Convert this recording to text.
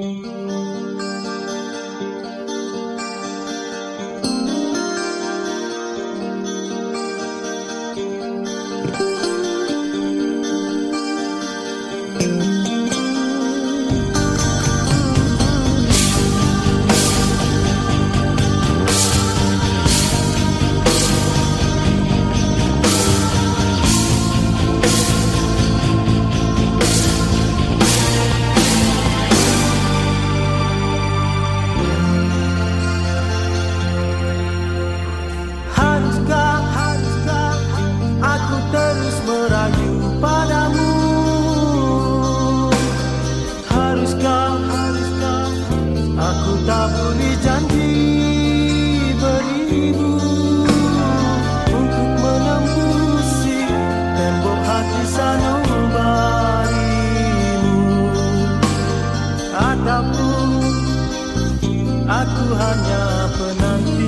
Música Aku hanya penanggung.